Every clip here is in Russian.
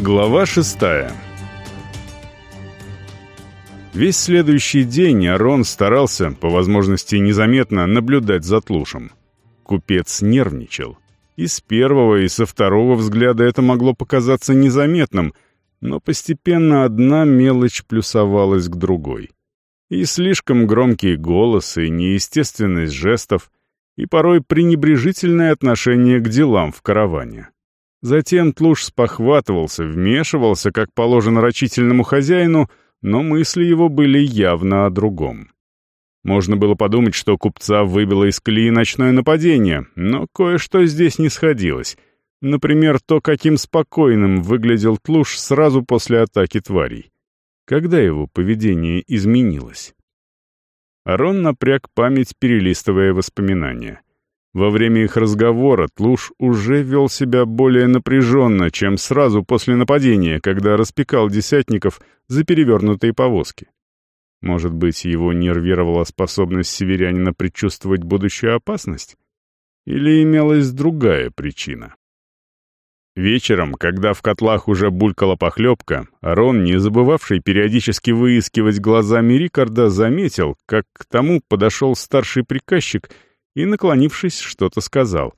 Глава шестая Весь следующий день Арон старался, по возможности незаметно, наблюдать за Тлушем. Купец нервничал. И с первого, и со второго взгляда это могло показаться незаметным, но постепенно одна мелочь плюсовалась к другой. И слишком громкий голос, и неестественность жестов, и порой пренебрежительное отношение к делам в караване. Затем Тлуш спохватывался, вмешивался, как положено рачительному хозяину, но мысли его были явно о другом. Можно было подумать, что купца выбило из колеи ночное нападение, но кое-что здесь не сходилось. Например, то, каким спокойным выглядел Тлуш сразу после атаки тварей. Когда его поведение изменилось? Арон напряг память, перелистывая воспоминания. Во время их разговора Тлуш уже вел себя более напряженно, чем сразу после нападения, когда распекал десятников за перевернутые повозки. Может быть, его нервировала способность северянина предчувствовать будущую опасность? Или имелась другая причина? Вечером, когда в котлах уже булькала похлебка, Арон, не забывавший периодически выискивать глазами Рикарда, заметил, как к тому подошел старший приказчик — и, наклонившись, что-то сказал.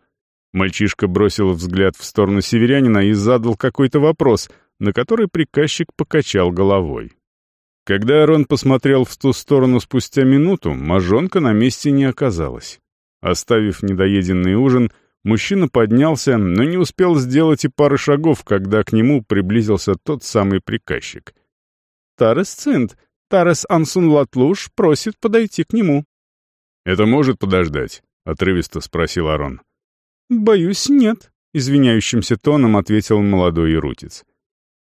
Мальчишка бросил взгляд в сторону северянина и задал какой-то вопрос, на который приказчик покачал головой. Когда Арон посмотрел в ту сторону спустя минуту, мажонка на месте не оказалась. Оставив недоеденный ужин, мужчина поднялся, но не успел сделать и пары шагов, когда к нему приблизился тот самый приказчик. «Тарес Цинт, Тарес Ансун Латлуш просит подойти к нему». «Это может подождать?» — отрывисто спросил Арон. «Боюсь, нет», — извиняющимся тоном ответил молодой ирутец.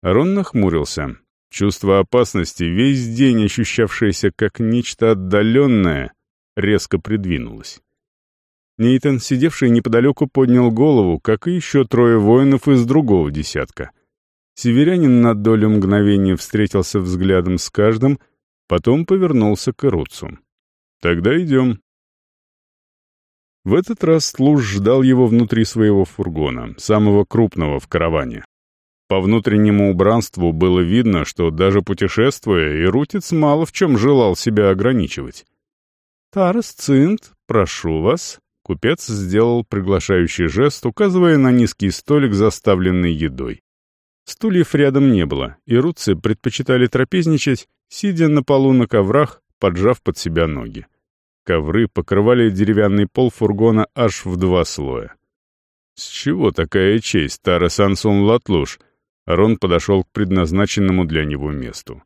Арон нахмурился. Чувство опасности, весь день ощущавшееся как нечто отдаленное, резко придвинулось. Нейтан, сидевший неподалеку, поднял голову, как и еще трое воинов из другого десятка. Северянин на долю мгновения встретился взглядом с каждым, потом повернулся к Ируцу. «Тогда идем», в этот раз Луж ждал его внутри своего фургона, самого крупного в караване. По внутреннему убранству было видно, что даже путешествуя, Ирутец мало в чем желал себя ограничивать. «Тарас Цинт, прошу вас», — купец сделал приглашающий жест, указывая на низкий столик, заставленный едой. Стульев рядом не было, и руцы предпочитали трапезничать, сидя на полу на коврах, поджав под себя ноги. Ковры покрывали деревянный пол фургона аж в два слоя. «С чего такая честь, Тара Сансун Латлуш?» Рон подошел к предназначенному для него месту.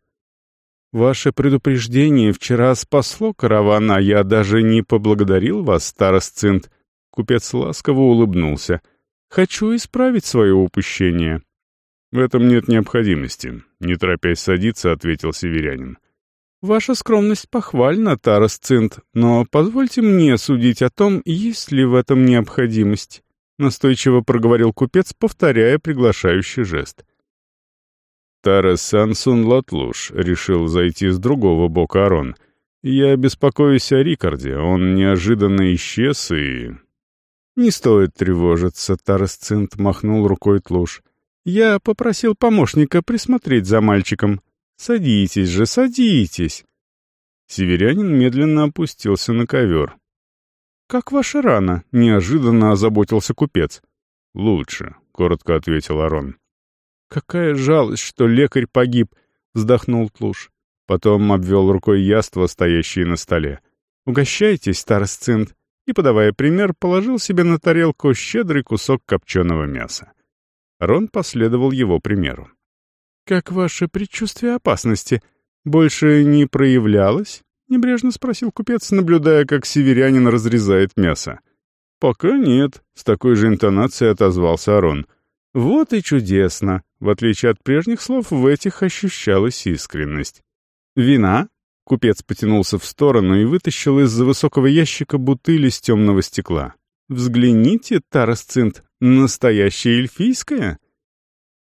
«Ваше предупреждение вчера спасло караван, а я даже не поблагодарил вас, старосцинт». Купец ласково улыбнулся. «Хочу исправить свое упущение». «В этом нет необходимости», — не торопясь садиться, ответил северянин. «Ваша скромность похвальна, Тарас Цинт, но позвольте мне судить о том, есть ли в этом необходимость», — настойчиво проговорил купец, повторяя приглашающий жест. «Тарас Сансун Латлуш решил зайти с другого бока Арон. Я беспокоюсь о Рикарде, он неожиданно исчез и...» «Не стоит тревожиться», — Тарас Цинт махнул рукой Тлуш. «Я попросил помощника присмотреть за мальчиком. Садитесь же, садитесь!» Северянин медленно опустился на ковер. «Как ваша рана?» — неожиданно озаботился купец. «Лучше», — коротко ответил Арон. «Какая жалость, что лекарь погиб!» — вздохнул Тлуш. Потом обвел рукой яства, стоящие на столе. «Угощайтесь, старосцинт!» И, подавая пример, положил себе на тарелку щедрый кусок копченого мяса. Рон последовал его примеру. «Как ваше предчувствие опасности? Больше не проявлялось?» — небрежно спросил купец, наблюдая, как северянин разрезает мясо. «Пока нет», — с такой же интонацией отозвался Арон. «Вот и чудесно!» В отличие от прежних слов, в этих ощущалась искренность. «Вина?» — купец потянулся в сторону и вытащил из-за высокого ящика бутыль из темного стекла. «Взгляните, Тарасцинт, настоящее эльфийское?»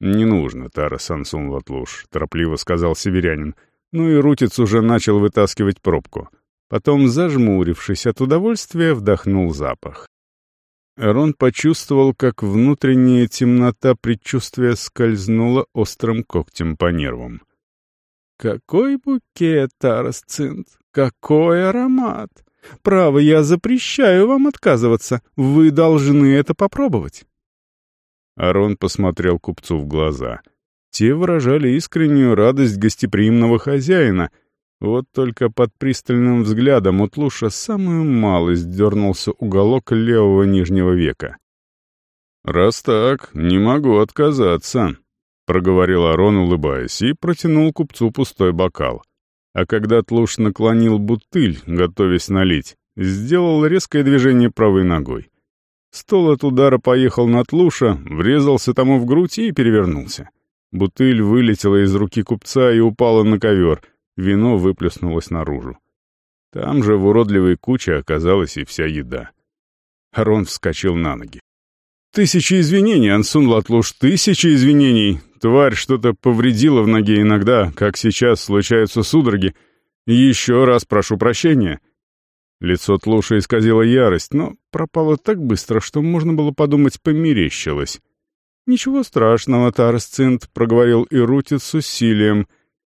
«Не нужно, Тара Сансун Латлуш», — торопливо сказал северянин. Ну и Рутиц уже начал вытаскивать пробку. Потом, зажмурившись от удовольствия, вдохнул запах. Эрон почувствовал, как внутренняя темнота предчувствия скользнула острым когтем по нервам. «Какой букет, Тарасцинт! Какой аромат! Право, я запрещаю вам отказываться. Вы должны это попробовать!» Арон посмотрел купцу в глаза. Те выражали искреннюю радость гостеприимного хозяина. Вот только под пристальным взглядом у Тлуша самую малость дернулся уголок левого нижнего века. «Раз так, не могу отказаться», — проговорил Арон, улыбаясь, и протянул купцу пустой бокал. А когда Тлуш наклонил бутыль, готовясь налить, сделал резкое движение правой ногой. Стол от удара поехал на Тлуша, врезался тому в грудь и перевернулся. Бутыль вылетела из руки купца и упала на ковер, вино выплеснулось наружу. Там же в уродливой куче оказалась и вся еда. Арон вскочил на ноги. «Тысячи извинений, Ансун Латлуш, тысячи извинений! Тварь что-то повредила в ноге иногда, как сейчас случаются судороги. Еще раз прошу прощения». Лицо Тлуша исказило ярость, но пропало так быстро, что можно было подумать, померещилось. «Ничего страшного, Тарсцинт», — проговорил Ирутит с усилием.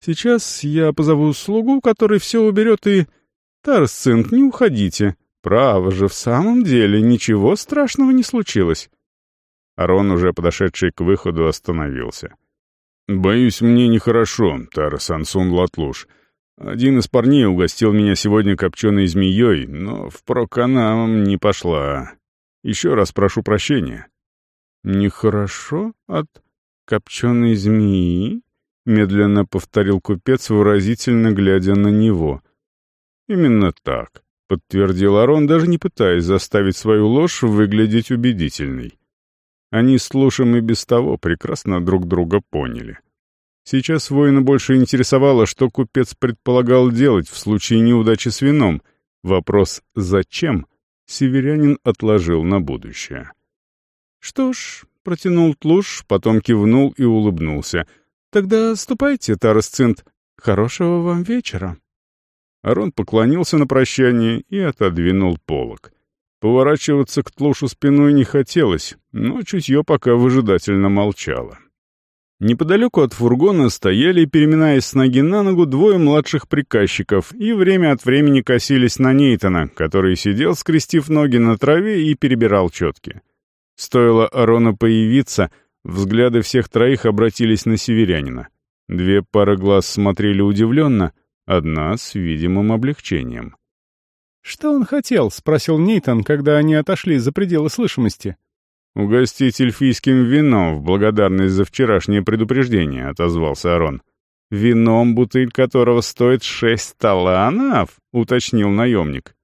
«Сейчас я позову слугу, который все уберет, и...» «Тарсцинт, не уходите. Право же, в самом деле, ничего страшного не случилось». Арон, уже подошедший к выходу, остановился. «Боюсь, мне нехорошо, Тарас Ансун Латлуш. Один из парней угостил меня сегодня копченой змеей, но впрок она не пошла. Еще раз прошу прощения». «Нехорошо от копченой змеи?» — медленно повторил купец, выразительно глядя на него. «Именно так», — подтвердил Арон, даже не пытаясь заставить свою ложь выглядеть убедительной. Они с Лушем и без того прекрасно друг друга поняли. Сейчас воина больше интересовало, что купец предполагал делать в случае неудачи с вином. Вопрос «зачем?» северянин отложил на будущее. «Что ж», — протянул Тлуш, потом кивнул и улыбнулся. «Тогда ступайте, Тарасцинт. Хорошего вам вечера». Арон поклонился на прощание и отодвинул полог. Поворачиваться к Тлушу спиной не хотелось, но чутье пока выжидательно молчало. Неподалеку от фургона стояли, переминаясь с ноги на ногу, двое младших приказчиков и время от времени косились на Нейтона, который сидел, скрестив ноги на траве и перебирал четки. Стоило Арона появиться, взгляды всех троих обратились на северянина. Две пары глаз смотрели удивленно, одна с видимым облегчением. «Что он хотел?» — спросил Нейтан, когда они отошли за пределы слышимости. «Угостить эльфийским вином в благодарность за вчерашнее предупреждение», — отозвался Арон. «Вином, бутыль которого стоит шесть таланов?» — уточнил наемник.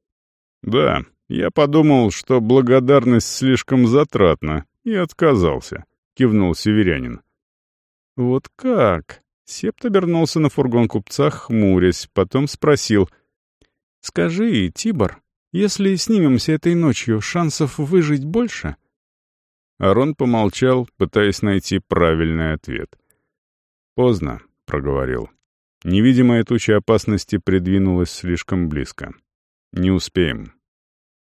«Да, я подумал, что благодарность слишком затратна, и отказался», — кивнул северянин. «Вот как?» — Септ обернулся на фургон купца, хмурясь, потом спросил — «Скажи, Тибор, если снимемся этой ночью, шансов выжить больше?» Арон помолчал, пытаясь найти правильный ответ. «Поздно», — проговорил. Невидимая туча опасности придвинулась слишком близко. «Не успеем».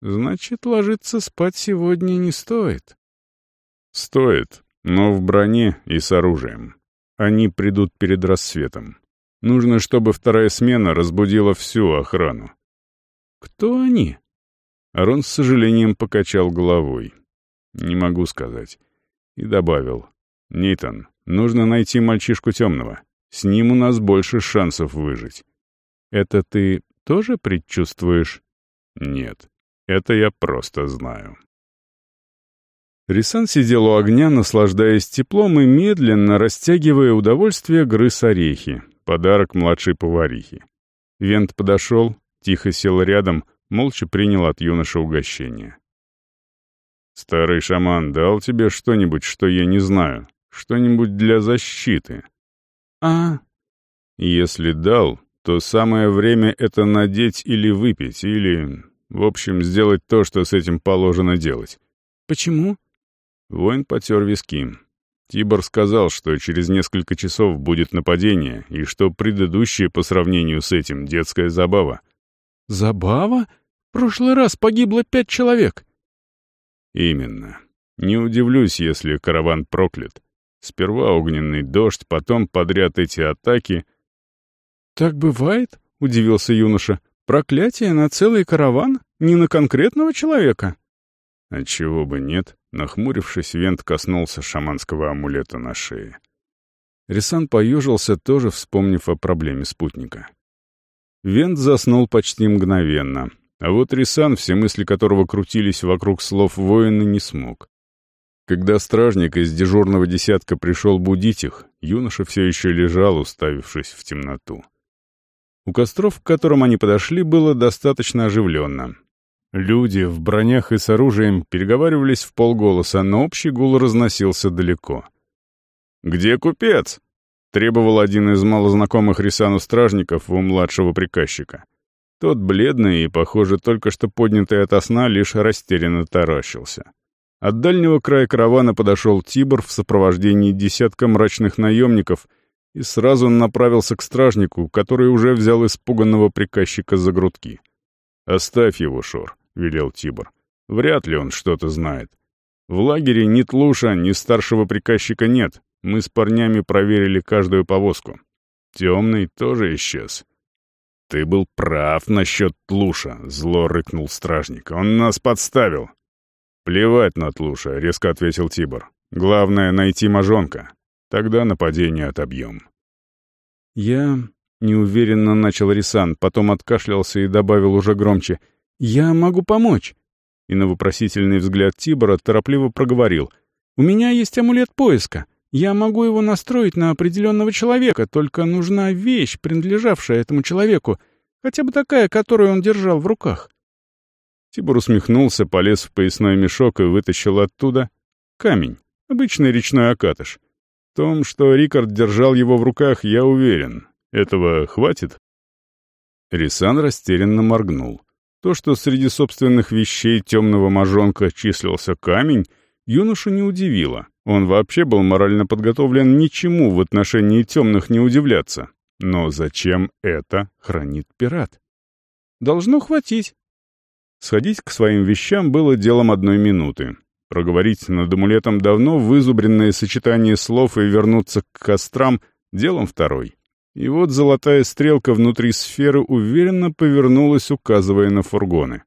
«Значит, ложиться спать сегодня не стоит». «Стоит, но в броне и с оружием. Они придут перед рассветом. Нужно, чтобы вторая смена разбудила всю охрану. «Кто они?» Арон с сожалением покачал головой. «Не могу сказать». И добавил. «Нейтан, нужно найти мальчишку темного. С ним у нас больше шансов выжить». «Это ты тоже предчувствуешь?» «Нет, это я просто знаю». Рисан сидел у огня, наслаждаясь теплом и медленно, растягивая удовольствие, грыз орехи, подарок младшей поварихи. Вент подошел, Тихо сел рядом, молча принял от юноши угощение. «Старый шаман дал тебе что-нибудь, что я не знаю? Что-нибудь для защиты?» «А...» «Если дал, то самое время это надеть или выпить, или, в общем, сделать то, что с этим положено делать». «Почему?» Воин потер виски. Тибор сказал, что через несколько часов будет нападение, и что предыдущее по сравнению с этим детская забава. «Забава? В прошлый раз погибло пять человек». Именно. Не удивлюсь, если караван проклят. Сперва огненный дождь, потом подряд эти атаки. «Так бывает?» — удивился юноша. «Проклятие на целый караван? Не на конкретного человека?» Отчего бы нет, нахмурившись, Вент коснулся шаманского амулета на шее. Рисан поежился, тоже вспомнив о проблеме спутника. Вент заснул почти мгновенно, а вот Рисан, все мысли которого крутились вокруг слов воина, не смог. Когда стражник из дежурного десятка пришел будить их, юноша все еще лежал, уставившись в темноту. У костров, к которым они подошли, было достаточно оживленно. Люди в бронях и с оружием переговаривались в полголоса, но общий гул разносился далеко. «Где купец?» — требовал один из малознакомых Рисану стражников у младшего приказчика. Тот, бледный и, похоже, только что поднятый ото сна, лишь растерянно таращился. От дальнего края каравана подошел Тибор в сопровождении десятка мрачных наемников и сразу направился к стражнику, который уже взял испуганного приказчика за грудки. «Оставь его, Шор», — велел Тибор. «Вряд ли он что-то знает. В лагере ни Тлуша, ни старшего приказчика нет. Мы с парнями проверили каждую повозку. Темный тоже исчез». «Ты был прав насчет Тлуша», — зло рыкнул стражник. «Он нас подставил. «Плевать на Тлуша», — резко ответил Тибор. «Главное — найти мажонка. Тогда нападение отобьем». «Я...» — неуверенно начал Рисан, потом откашлялся и добавил уже громче. «Я могу помочь». И на вопросительный взгляд Тибора торопливо проговорил. «У меня есть амулет поиска. Я могу его настроить на определенного человека, только нужна вещь, принадлежавшая этому человеку, хотя бы такая, которую он держал в руках». Тибор усмехнулся, полез в поясной мешок и вытащил оттуда камень, обычный речной окатыш. В том, что Рикард держал его в руках, я уверен. Этого хватит? Рисан растерянно моргнул. То, что среди собственных вещей темного мажонка числился камень, юношу не удивило. Он вообще был морально подготовлен ничему в отношении темных не удивляться. Но зачем это хранит пират? «Должно хватить», Сходить к своим вещам было делом одной минуты. Проговорить над амулетом давно вызубренное сочетание слов и вернуться к кострам — делом второй. И вот золотая стрелка внутри сферы уверенно повернулась, указывая на фургоны.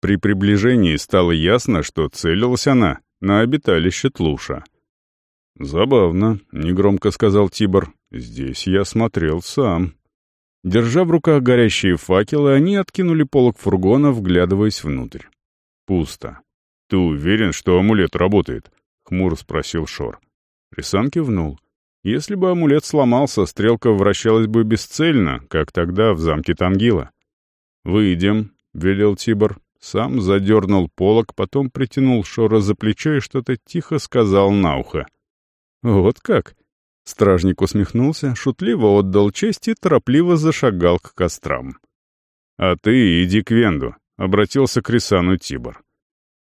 При приближении стало ясно, что целилась она на обиталище Тлуша. «Забавно», — негромко сказал Тибор. «Здесь я смотрел сам». Держа в руках горящие факелы, они откинули полок фургона, вглядываясь внутрь. Пусто. «Ты уверен, что амулет работает?» — хмуро спросил Шор. Рисан кивнул. Если бы амулет сломался, стрелка вращалась бы бесцельно, как тогда в замке Тангила. «Выйдем», — велел Тибор. Сам задернул полок, потом притянул Шора за плечо и что-то тихо сказал на ухо. «Вот как?» Стражник усмехнулся, шутливо отдал честь и торопливо зашагал к кострам. «А ты иди к Венду», — обратился к Рисану Тибор.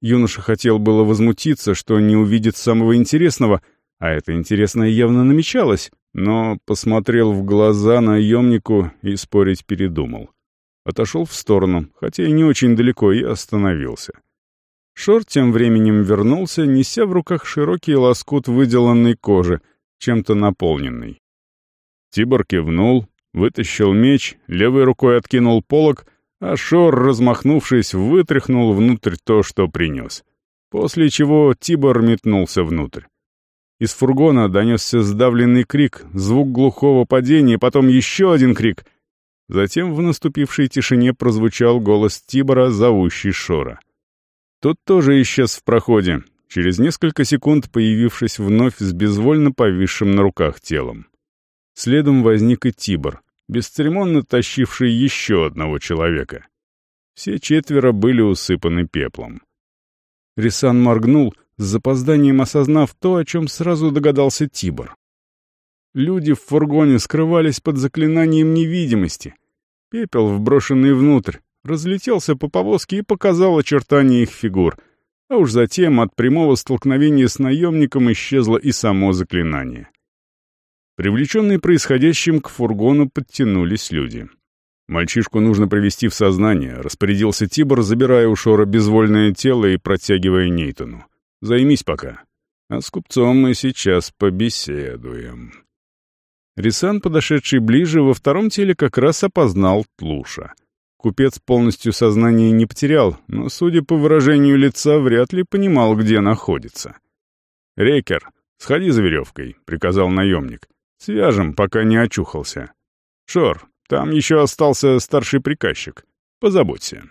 Юноша хотел было возмутиться, что не увидит самого интересного, а это интересное явно намечалось, но посмотрел в глаза наемнику и спорить передумал. Отошел в сторону, хотя и не очень далеко, и остановился. Шорт тем временем вернулся, неся в руках широкий лоскут выделанной кожи — чем-то наполненный. Тибор кивнул, вытащил меч, левой рукой откинул полог, а Шор, размахнувшись, вытряхнул внутрь то, что принес. После чего Тибор метнулся внутрь. Из фургона донесся сдавленный крик, звук глухого падения, потом еще один крик. Затем в наступившей тишине прозвучал голос Тибора, зовущий Шора. Тот тоже исчез в проходе, через несколько секунд появившись вновь с безвольно повисшим на руках телом. Следом возник и Тибор, бесцеремонно тащивший еще одного человека. Все четверо были усыпаны пеплом. Рисан моргнул, с запозданием осознав то, о чем сразу догадался Тибор. Люди в фургоне скрывались под заклинанием невидимости. Пепел, вброшенный внутрь, разлетелся по повозке и показал очертания их фигур — а уж затем от прямого столкновения с наемником исчезло и само заклинание. Привлеченные происходящим к фургону подтянулись люди. Мальчишку нужно привести в сознание, распорядился Тибор, забирая у Шора безвольное тело и протягивая Нейтону. Займись пока. А с купцом мы сейчас побеседуем. Рисан, подошедший ближе, во втором теле как раз опознал Тлуша. Купец полностью сознание не потерял, но, судя по выражению лица, вряд ли понимал, где находится. «Рейкер, сходи за веревкой», — приказал наемник. «Свяжем, пока не очухался. Шор, там еще остался старший приказчик. Позаботься».